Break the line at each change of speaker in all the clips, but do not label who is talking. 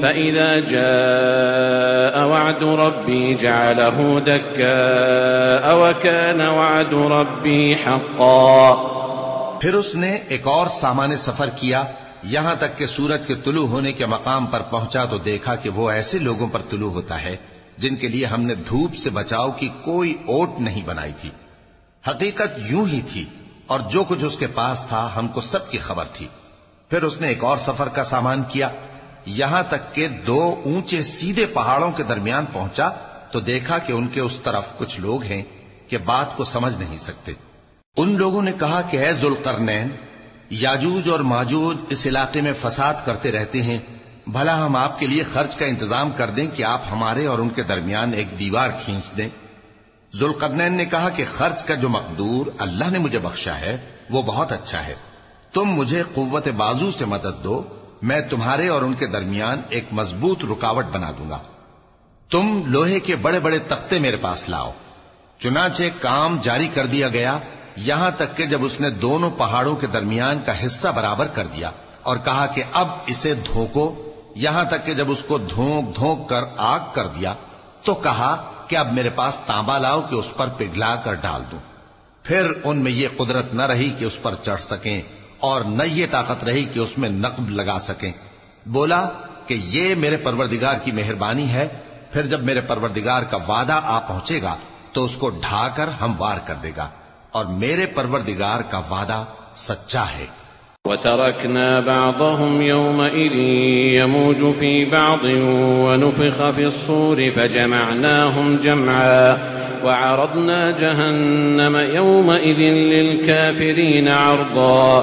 فإذا جاء وعد ربي جعله دكاء وكان وعد ربي حقا
پھر اس نے ایک اور سامان سفر کیا، یہاں تک کہ سورج کے طلوع ہونے کے مقام پر پہنچا تو دیکھا کہ وہ ایسے لوگوں پر طلوع ہوتا ہے جن کے لیے ہم نے دھوپ سے بچاؤ کی کوئی اوٹ نہیں بنائی تھی۔ حقیقت یوں ہی تھی اور جو کچھ اس کے پاس تھا ہم کو سب کی خبر تھی۔ پھر اس نے ایک اور سفر کا سامان کیا یہاں تک کہ دو اونچے سیدھے پہاڑوں کے درمیان پہنچا تو دیکھا کہ ان کے اس طرف کچھ لوگ ہیں کہ بات کو سمجھ نہیں سکتے۔ ان لوگوں نے کہا کہ اے ذوالقرنین، یاجوج اور ماجوج اس علاقے میں فساد کرتے رہتے ہیں۔ بھلا ہم آپ کے لیے خرچ کا انتظام کر دیں کہ آپ ہمارے اور ان کے درمیان ایک دیوار کھینچ دیں۔ ذوالقرنین نے کہا کہ خرچ کا جو مقدور اللہ نے مجھے بخشا ہے وہ بہت اچھا ہے۔ تم مجھے قوت بازو سے مدد دو۔ میں تمہارے اور ان کے درمیان ایک مضبوط رکاوٹ بنا دوں گا۔ تم لوہے کے بڑے بڑے تختے میرے پاس لاؤ۔ چنانچہ کام جاری کر دیا گیا، یہاں تک کہ جب اس نے دونوں پہاڑوں کے درمیان کا حصہ برابر کر دیا اور کہا کہ اب اسے دھوکو یہاں تک کہ جب اس کو دھونک دھونک کر آگ کر دیا، تو کہا کہ اب میرے پاس تانبا لاؤ کہ اس پر پگھلا کر ڈال دوں۔ پھر ان میں یہ قدرت نہ رہی کہ اس پر چڑھ سکیں۔ اور نہ یہ طاقت رہی کہ اس میں نقب لگا سکیں۔ بولا کہ یہ میرے پروردگار کی مہربانی ہے، پھر جب میرے پروردگار کا وعدہ آ پہنچے گا، تو اس کو ڈھا کر ہم وار کر دے گا۔ اور میرے پروردگار کا وعدہ سچا ہے۔
وتركنا بعضهم يومئذ يموج في بعض ونفخ في الصور فجمعناهم جمعا وعرضنا جهنم يومئذ للكافرين عرضا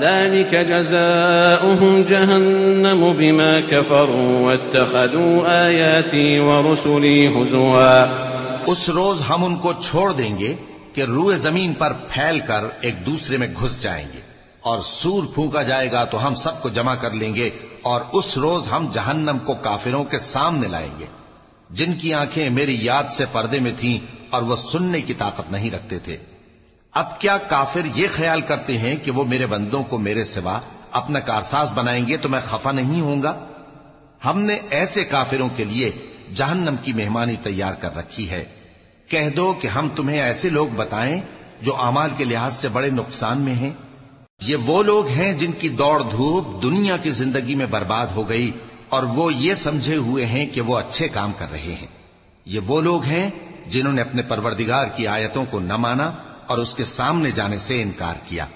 ذلك جزاؤهم جهنم بما كفروا واتخذوا آياتي ورسلي هزوا.
اس روز ہم ان کو چھوڑ دیں گے کہ روئے زمین پر پھیل کر ایک دوسرے میں گھس جائیں گے اور سور پھونکا جائے گا تو ہم سب کو جمع کر لیں گے اور اس روز ہم جہنم کو کافروں کے سامنے لائیں گے۔ جن کی آنکھیں میری یاد سے پردے میں تھیں اور وہ سننے کی طاقت نہیں رکھتے تھے۔ اب کیا کافر یہ خیال کرتے ہیں کہ وہ میرے بندوں کو میرے سوا اپنا کارساز بنائیں گے تو میں خفا نہیں ہوں گا؟ ہم نے ایسے کافروں کے لیے جہنم کی مہمانی تیار کر رکھی ہے۔ کہہ دو کہ ہم تمہیں ایسے لوگ بتائیں جو امال کے لحاظ سے بڑے نقصان میں ہیں۔ یہ وہ لوگ ہیں جن کی دوڑ دھوپ دنیا کی زندگی میں برباد ہو گئی اور وہ یہ سمجھے ہوئے ہیں کہ وہ اچھے کام کر رہے ہیں۔ یہ وہ لوگ ہیں جنہوں نے اپنے پروردگار کی آیتوں کو نہ مانا اور اس کے سامنے جانے سے انکار کیا۔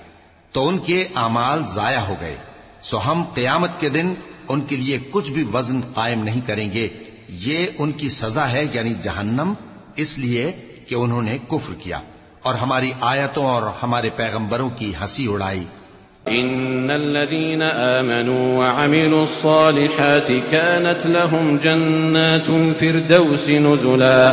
تو ان کے اعمال ضائع ہو گئے۔ سو ہم قیامت کے دن ان کے لیے کچھ بھی وزن قائم نہیں کریں گے۔ یہ ان کی سزا ہے یعنی جہنم۔ اس لیے کہ انہوں نے کفر کیا۔ اور ہماری آیتوں اور ہمارے پیغمبروں کی ہنسی اڑائی۔
ان الذين امنوا وعملوا الصالحات كانت لهم جنات الفردوس نزلا۔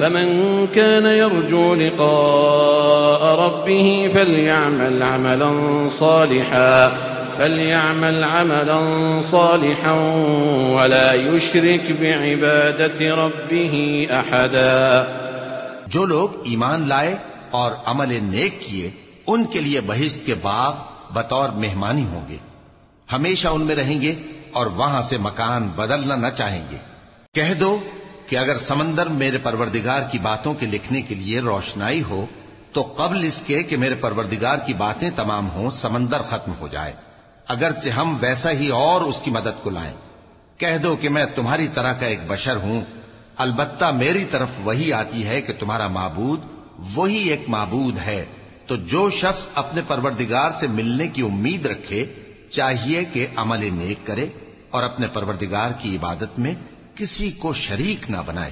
فمن كان يرجو لقاء ربه فليعمل عملا صالحا، فليعمل عملا صالحا ولا يشرك بعبادة ربه احدا
جو لوگ ایمان لائے اور عمل نیک کیے، ان کے لیے بہشت کے باغ بطور مہمانی ہوں گے۔ ہمیشہ ان میں رہیں گے اور وہاں سے مکان بدلنا نہ چاہیں گے۔ کہہ دو کہ اگر سمندر میرے پروردگار کی باتوں کے لکھنے کے لیے روشنائی ہو، تو قبل اس کے کہ میرے پروردگار کی باتیں تمام ہوں، سمندر ختم ہو جائے۔ اگرچہ ہم ویسا ہی اور اس کی مدد کو لائیں۔ کہہ دو کہ میں تمہاری طرح کا ایک بشر ہوں۔ البتہ میری طرف وہی آتی ہے کہ تمہارا معبود وہی ایک معبود ہے۔ تو جو شخص اپنے پروردگار سے ملنے کی امید رکھے، چاہیے کہ عمل نیک کرے اور اپنے پروردگار کی عبادت میں کسی کو شریک نہ بنائے۔